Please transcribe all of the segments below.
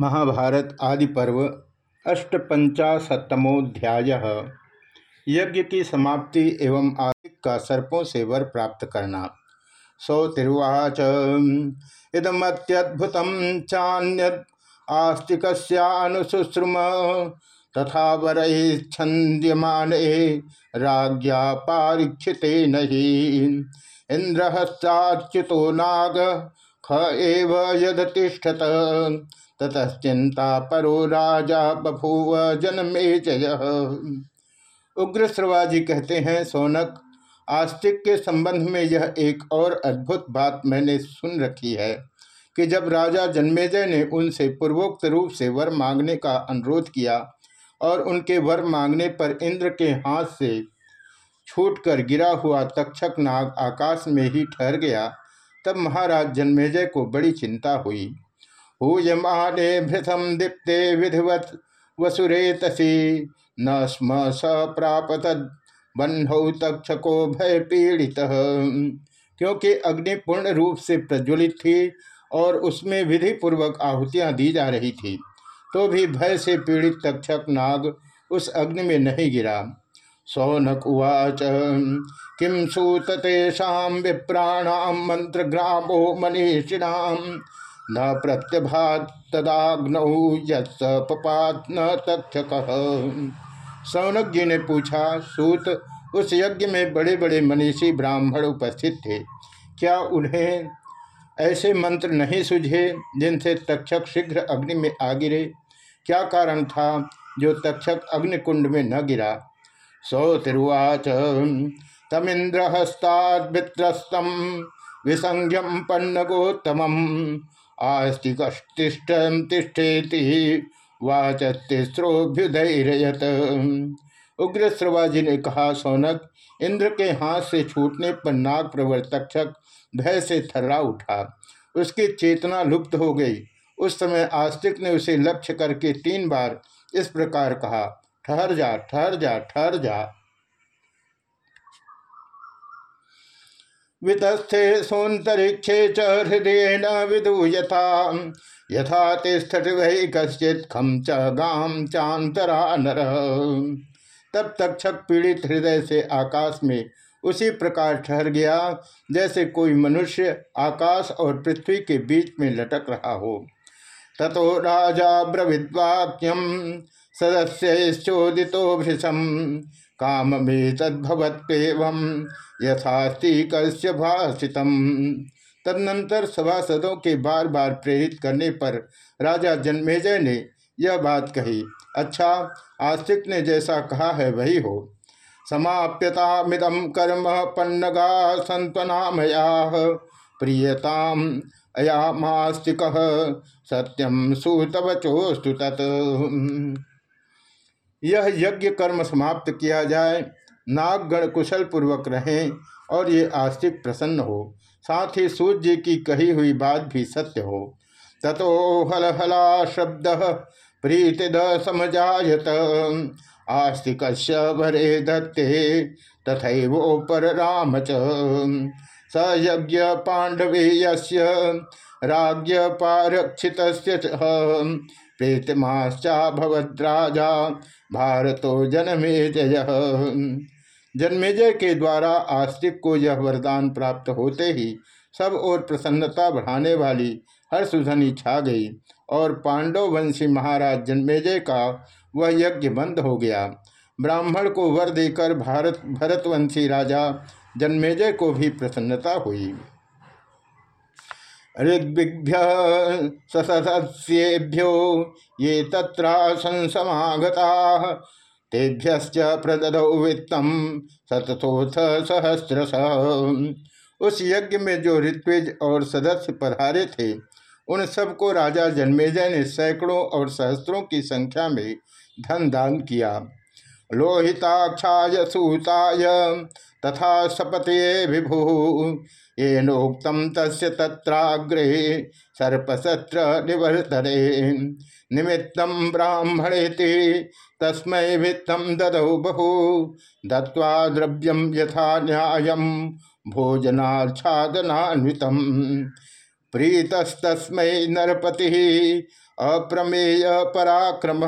महाभारत आदि पर्व अष्टपंचाशतमोध्याय। यज्ञ की समाप्ति एवं आदिक का सर्पों से वर प्राप्त करना। सौतिर्वाच इदमत्यद्भुत चान्यद आस्तिकुश्रुम तथा छंद्यमाने राज्ञा पारीक्षिते नहीं। इंद्रहस्ताच्युतो नाग ख एव यदतिष्ठत ततश्चिंता परो राजा बभूव जन्मे जय। उग्र श्रवाजी कहते हैं, सोनक, आस्तिक के संबंध में यह एक और अद्भुत बात मैंने सुन रखी है कि जब राजा जन्मेजय ने उनसे पूर्वोक्त रूप से वर मांगने का अनुरोध किया और उनके वर मांगने पर इंद्र के हाथ से छूटकर गिरा हुआ तक्षक नाग आकाश में ही ठहर गया तब महाराज जन्मेजय को बड़ी चिंता हुई। हूयमाने भृतम दीप्ते विधिवत वसुरे तसी न स्म स प्रापत बन्हौ तक्षको भय पीड़ित। क्योंकि अग्नि पूर्ण रूप से प्रज्वलित थी और उसमें विधि पूर्वक आहुतियाँ दी जा रही थी तो भी भय से पीड़ित तक्षक नाग उस अग्नि में नहीं गिरा। सौनक उवाच। किम सूत तेषा विप्राणाम मंत्र ग्रामो मनीषिणाम न प्रत्यभात तदाग्नौ यपात न तथ्यक। सौनक जी ने पूछा, सूत, उस यज्ञ में बड़े बड़े मनीषी ब्राह्मण उपस्थित थे, क्या उन्हें ऐसे मंत्र नहीं सुझे जिनसे तक्षक शीघ्र अग्नि में आ गिरे? क्या कारण था जो तक्षक अग्निकुंड में न गिरा? सौतिरुवाच तमिंद्र हस्ताद्रस्तम विसंज्ञम पन्नगोत्तम आस्तिकष्टिष्ठम तिष्ठेति वाचस्रोभ्युदयत उग्र श्रवाजी ने कहा, सोनक, इंद्र के हाथ से छूटने पर नाग प्रवर तक्षक भय से थर्रा उठा। उसकी चेतना लुप्त हो गई। उस समय आस्तिक ने उसे लक्ष्य करके तीन बार इस प्रकार कहा ठहर जा ठहर जा ठहर जा। वितस्थे सोन्तरिक्षे च हृदय न विदु यथा यथा तिष्ठट वही कश्चित खम च गाम चांतरा नर। तब तक्षक पीड़ित हृदय से आकाश में उसी प्रकार ठहर गया, जैसे कोई मनुष्य आकाश और पृथ्वी के बीच में लटक रहा हो। ततो राजा ब्रविद्वाक्यम सदस्य चोदितो भृशम। काम में तद्भवत्व यथास्ति कश्य भाषितम। तदनंतर सभासदों के बार बार प्रेरित करने पर राजा जन्मेजय ने यह बात कही अच्छा आस्तिक ने जैसा कहा है वही हो। समाप्यता मिदम कर्म पन्नगा संतनामया प्रियताम अयामास्तिक सत्यम सुतवचोस्तु तत्। यह यज्ञ कर्म समाप्त किया जाए। नागगण कुशल पूर्वक रहें और ये आस्तिक प्रसन्न हो। साथ ही सूर्य की कही हुई बात भी सत्य हो। ततो हल हला शब्द प्रीतिद समझायत आस्तिक भरे दत्ते तथोपर राम च यज्ञ पांडवे राज्य पारक्षित प्रीतिमाश्चा भवद्राजा भारतो जन्मे जय। जन्मेजय के द्वारा आस्तिक को यह वरदान प्राप्त होते ही सब और प्रसन्नता बढ़ाने वाली हर्षध्वनि छा गई और पांडव वंशी महाराज जन्मेजय का वह यज्ञ बंद हो गया। ब्राह्मण को वर देकर भारत, भरतवंशी राजा जन्मेजय को भी प्रसन्नता हुई। ऋग्भ्य ससस्येभ्यो ये तत्रासंसमागता। तेभ्यश्च प्रददौ वित्तम शतथोथ सहस्रश। उस यज्ञ में जो ऋत्विज और सदस्य पधारे थे, उन सबको राजा जन्मेजय ने सैकड़ों और सहस्त्रों की संख्या में धन दान किया। लोहिताक्षाय सूताय तथा सपते विभु। ये नोक्तम तस् तत्राग्रे सर्पसत्र निवर्तने निमित्तम ब्राह्मणेति तस्म वित्तम ददौ बहु। दत्वा द्रव्यम यथा न्याय भोजनाच्छादनान्वित प्रीतस्तस्म नरपति अप्रमेय पराक्रम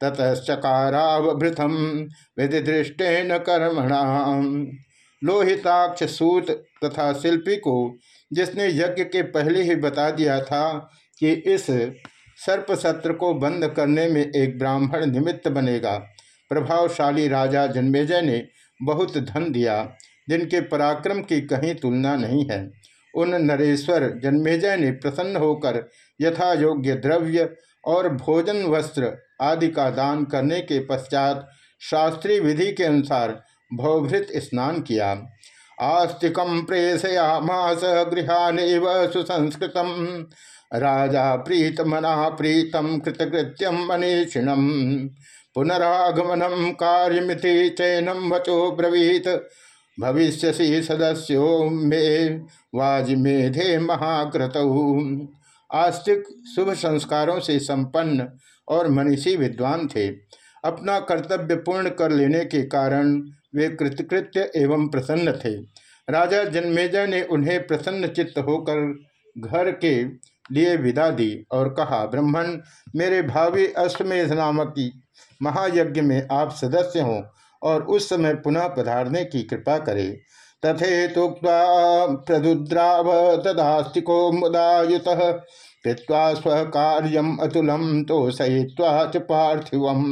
ततश्चकारावभृतम विधि दृष्टेन कर्मणा लोहिताक्ष सूत तथा शिल्पी को, जिसने यज्ञ के पहले ही बता दिया था कि इस सर्प सत्र को बंद करने में एक ब्राह्मण निमित्त बनेगा, प्रभावशाली राजा जन्मेजय ने बहुत धन दिया, जिनके पराक्रम की कहीं तुलना नहीं है। उन नरेश्वर जन्मेजय ने प्रसन्न होकर यथा योग्य द्रव्य और भोजन, वस्त्र आदि का दान करने के पश्चात शास्त्रीय विधि के अनुसार भवभृत स्नान किया। आस्तिकम प्रेषयामास गृहान सुसंस्कृत राजा प्रीत मना प्रीतम कृतकृत्यम मनीषिणम पुनरागमनम कार्यमिति चैनम वचो ब्रवीत। भविष्यसी सदस्यो मे वाजमेधे महाकृत आस्तिक शुभ संस्कारों से संपन्न और मनीषी विद्वान थे। अपना कर्तव्य पूर्ण कर लेने के कारण वे कृतकृत्य एवं प्रसन्न थे। राजा जन्मेजय ने उन्हें प्रसन्न चित्त होकर घर के लिए विदा दी और कहा ब्राह्मण मेरे भावी अश्वमेध नामक महायज्ञ में आप सदस्य हों और उस समय पुनः पधारने की कृपा करें। तथे तुक्ता प्रदुद्राव तदास्तिको मुदायुत कृत्वा स्वकार्यम अतुलम तो सहित्वा च पार्थिवम।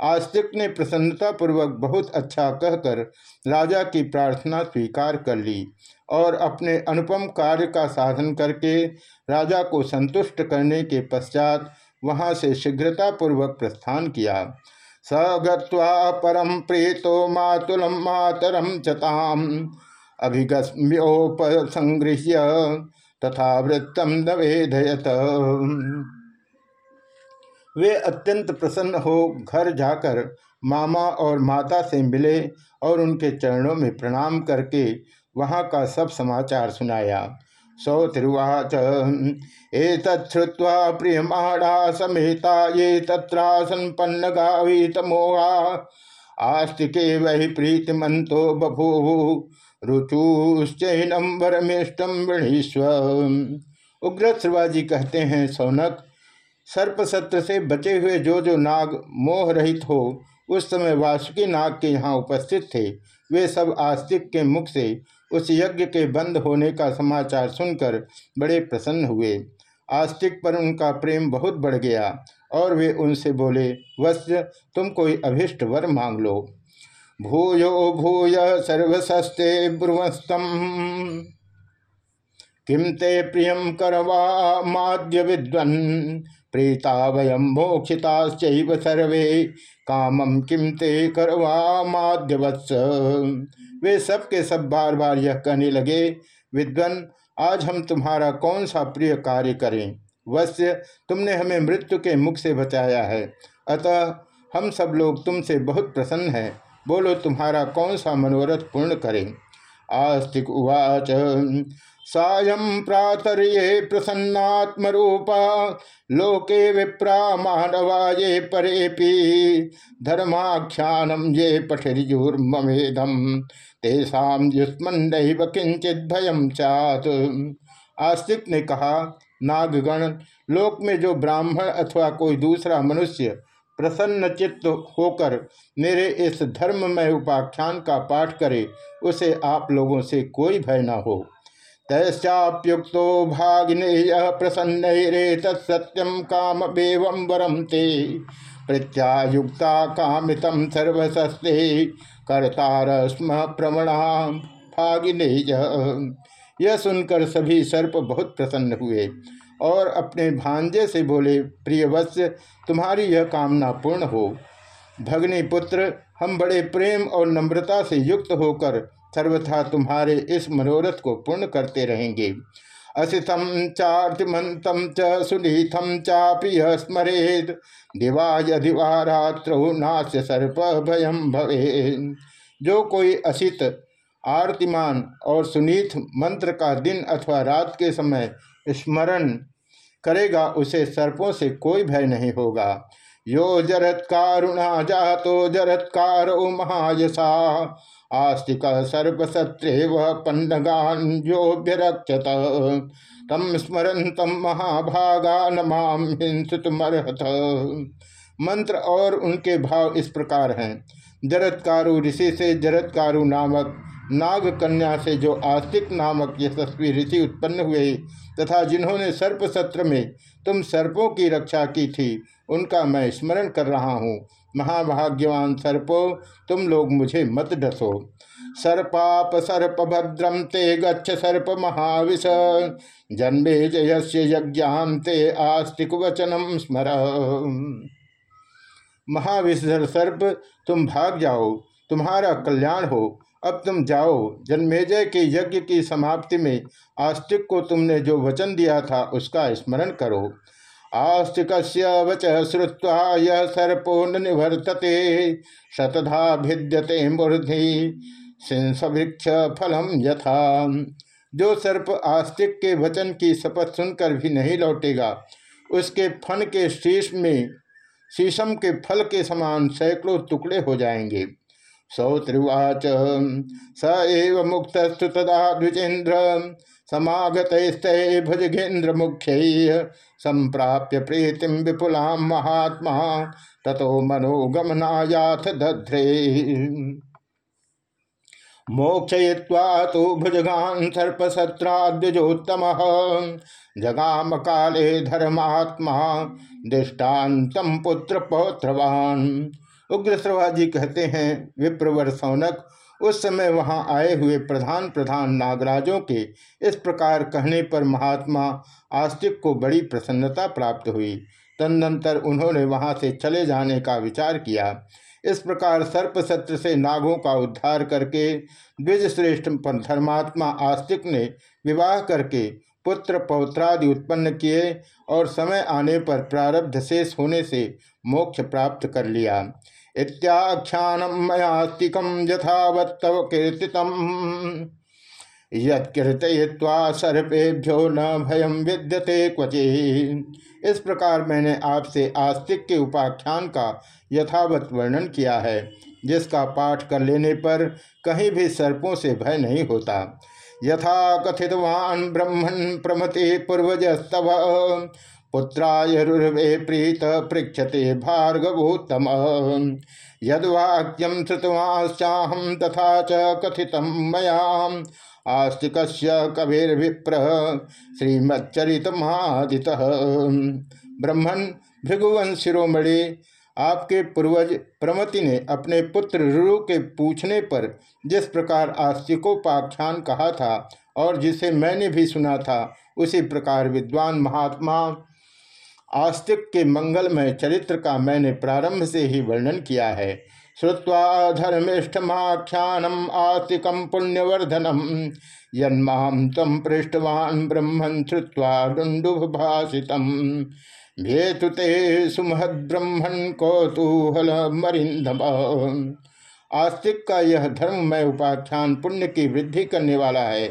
आस्तिक ने प्रसन्नता पूर्वक बहुत अच्छा कहकर राजा की प्रार्थना स्वीकार कर ली और अपने अनुपम कार्य का साधन करके राजा को संतुष्ट करने के पश्चात वहाँ से शीघ्रता पूर्वक प्रस्थान किया। स परम प्रीतो मातुलम मातरम चताम अभिगम्योपसंगृह्य तथा वृत्तम नवेदयत वे अत्यंत प्रसन्न हो घर जाकर मामा और माता से मिले और उनके चरणों में प्रणाम करके वहाँ का सब समाचार सुनाया। सौतिरुवाच एतच्छ्रुत्वा प्रियमाणा समेता ये तत्रासन्पन्न गावीत मोहा आस्तिके वही प्रीतिमंतो बभूवु। रुचुश्चैनम वरमेष्टम वृणीस्व उग्र श्रवाजी कहते हैं, सौनक सर्पसत्र से बचे हुए जो जो नाग मोह रहित हो, उस समय वासुकी नाग के यहाँ उपस्थित थे। वे सब आस्तिक के मुख से उस यज्ञ के बंद होने का समाचार सुनकर बड़े प्रसन्न हुए। आस्तिक पर उनका प्रेम बहुत बढ़ गया और वे उनसे बोले, वत्स, तुम कोई अभिष्ट वर मांग लो। भूयो, भूय सर्वसस्ते ब्रुवस्तम किम ते प्रियम करवा माद्य विद्वन। प्रीता वयम मोक्षिताश्चैव सर्वे। कामम किम ते करवा माध्यवत्स वे सब के सब बार बार यह कहने लगे, विद्वन, आज हम तुम्हारा कौन सा प्रिय कार्य करें? वश्य तुमने हमें मृत्यु के मुख से बचाया है। अतः हम सब लोग तुमसे बहुत प्रसन्न हैं। बोलो, तुम्हारा कौन सा मनोरथ पूर्ण करें? आस्तिक उवाच सायं प्रातर्ये प्रसन्नात्मरूपा, लोके विप्रा मानवा ये परेपि धर्माख्यानम ये पठिर्युर्मेदम तेषाम युष्मंड किंचित भयम चात आस्तिक ने कहा, नागगण, लोक में जो ब्राह्मण अथवा कोई दूसरा मनुष्य प्रसन्न चित्त होकर मेरे इस धर्म में उपाख्यान का पाठ करे, उसे आप लोगों से कोई भय न हो। तैश्चाप्युक्तो भागिनेय प्रसन्न रे तत्सत्यम काम बेवम वरम ते प्रत्यायुक्ता कामितम सर्वसस्ते कर्तार स्म प्रमणा भागिनेय यह सुनकर सभी सर्प बहुत प्रसन्न हुए और अपने भांजे से बोले प्रियवत्स तुम्हारी यह कामना पूर्ण हो। भगनी पुत्र, हम बड़े प्रेम और नम्रता से युक्त होकर सर्वथा तुम्हारे इस मनोरथ को पूर्ण करते रहेंगे। असितम चार्तिमंतम च सुनीथम चाप्रिय स्मरेद। दिवा यदिवा रात्रौ सर्प भयम भवे जो कोई असित, आरतिमान और सुनीत मंत्र का दिन अथवा रात के समय स्मरण करेगा, उसे सर्पों से कोई भय नहीं होगा। यो जरत्कारुणा जातो जरत्कारो महायसा। आस्तिक सर्पसत्रेव पंडगान्योभ्यरक्षत तम स्मरण तम महाभागा नमाम हिंसुतमर्हत मंत्र और उनके भाव इस प्रकार हैं। जरत्कारु ऋषि से जरत्कारु नामक नाग कन्या से जो आस्तिक नामक यशस्वी ऋषि उत्पन्न हुए, तथा जिन्होंने सर्प सत्र में तुम सर्पों की रक्षा की थी, उनका मैं स्मरण कर रहा हूँ। महाभाग्यवान सर्पो, तुम लोग मुझे मत डसो। सर्पाप सर्प भद्रम ते गच्छ सर्प महाविष जन्मे जयस्य यज्ञान ते आस्तिक वचनम स्मर। महाविषधर सर्प, तुम भाग जाओ, तुम्हारा कल्याण हो। अब तुम जाओ, जन्मेजय के यज्ञ की समाप्ति में आस्तिक को तुमने जो वचन दिया था, उसका स्मरण करो। आस्तिक वच श्रुवा यह सर्पो निवर्तते शतधा भिद्यते मूर्धि। सिंसवृक्ष फलम यथा। जो सर्प आस्तिक के वचन की शपथ सुनकर भी नहीं लौटेगा, उसके फन के शीश में, शीशम के फल के समान सैकड़ों टुकड़े हो जाएँगे। सौत्रिवाच, स एव मुक्तस्तु तदा द्विजेन्द्र। समागत भुजगेन्द्र मुख्य संप्राप्य प्रीतिम विपुला महात्मा, ततो मनोगमनायाथ दध्रे। मोक्षय्वा तो भुजगान सर्पसत्राद्विजोत्तम। जगाम काले धर्मात्मा दृष्टान्तम पुत्र पौत्रवान कहते हैं, विप्रवर सौनक उस समय वहाँ आए हुए प्रधान प्रधान नागराजों के इस प्रकार कहने पर महात्मा आस्तिक को बड़ी प्रसन्नता प्राप्त हुई। तदनंतर उन्होंने वहाँ से चले जाने का विचार किया। इस प्रकार सर्प सत्र से नागों का उद्धार करके द्विज श्रेष्ठ धर्मात्मा आस्तिक ने विवाह करके पुत्र पौत्रादि उत्पन्न किए और समय आने पर प्रारब्ध शेष होने से मोक्ष प्राप्त कर लिया। इत्याख्यानम मयास्तिकम यथावत्तव कीर्तितम यत्कीर्तय्वा सर्पेभ्यो न भयम विद्यते क्वचि। इस प्रकार मैंने आपसे आस्तिक के उपाख्यान का यथावत वर्णन किया है, जिसका पाठ कर लेने पर कहीं भी सर्पों से भय नहीं होता। यथा कथितवान ब्रह्मण प्रमते पूर्वजस्तव। पुत्रायुर्वे प्रीत पृक्षते भार्गवोत्तम। यदवाक्यम श्रुतवाश्चाहम तथा च कथित मयाम। आस्तिक कविर्विप्र श्रीमच्चरित महादित ब्रह्मण भृगुवन शिरोमणि, आपके पूर्वज प्रमति ने अपने पुत्र रुरु के पूछने पर जिस प्रकार आस्तिकोपाख्यान कहा था और जिसे मैंने भी सुना था, उसी प्रकार विद्वान महात्मा आस्तिक के मंगलमय चरित्र का मैंने प्रारंभ से ही वर्णन किया है। श्रुवा धर्मिष्ठमाख्यानम आस्तिकम पुण्यवर्धनम। यन्माम तम पृष्ठवान ब्रह्मण श्रुवा डुंडुभ भाषितम भेतुते सुमहद्ब्रह्मण कौतूहल मरिंदम आस्तिक का यह धर्ममय उपाख्यान पुण्य की वृद्धि करने वाला है।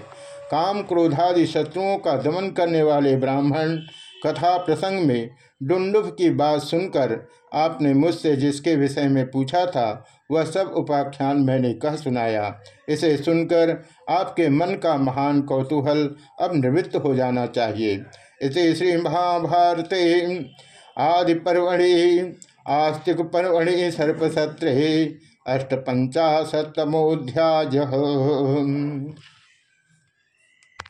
काम क्रोधादि शत्रुओं का दमन करने वाले ब्राह्मण कथा प्रसंग में डुंडुभ की बात सुनकर आपने मुझसे जिसके विषय में पूछा था, वह सब उपाख्यान मैंने कह सुनाया। इसे सुनकर आपके मन का महान कौतूहल अब निवृत्त हो जाना चाहिए। इसे श्री महाभारत आदि पर्वणि, आस्तिक पर्वणि सर्पसत्रे अष्टपंचाशतमोध्याय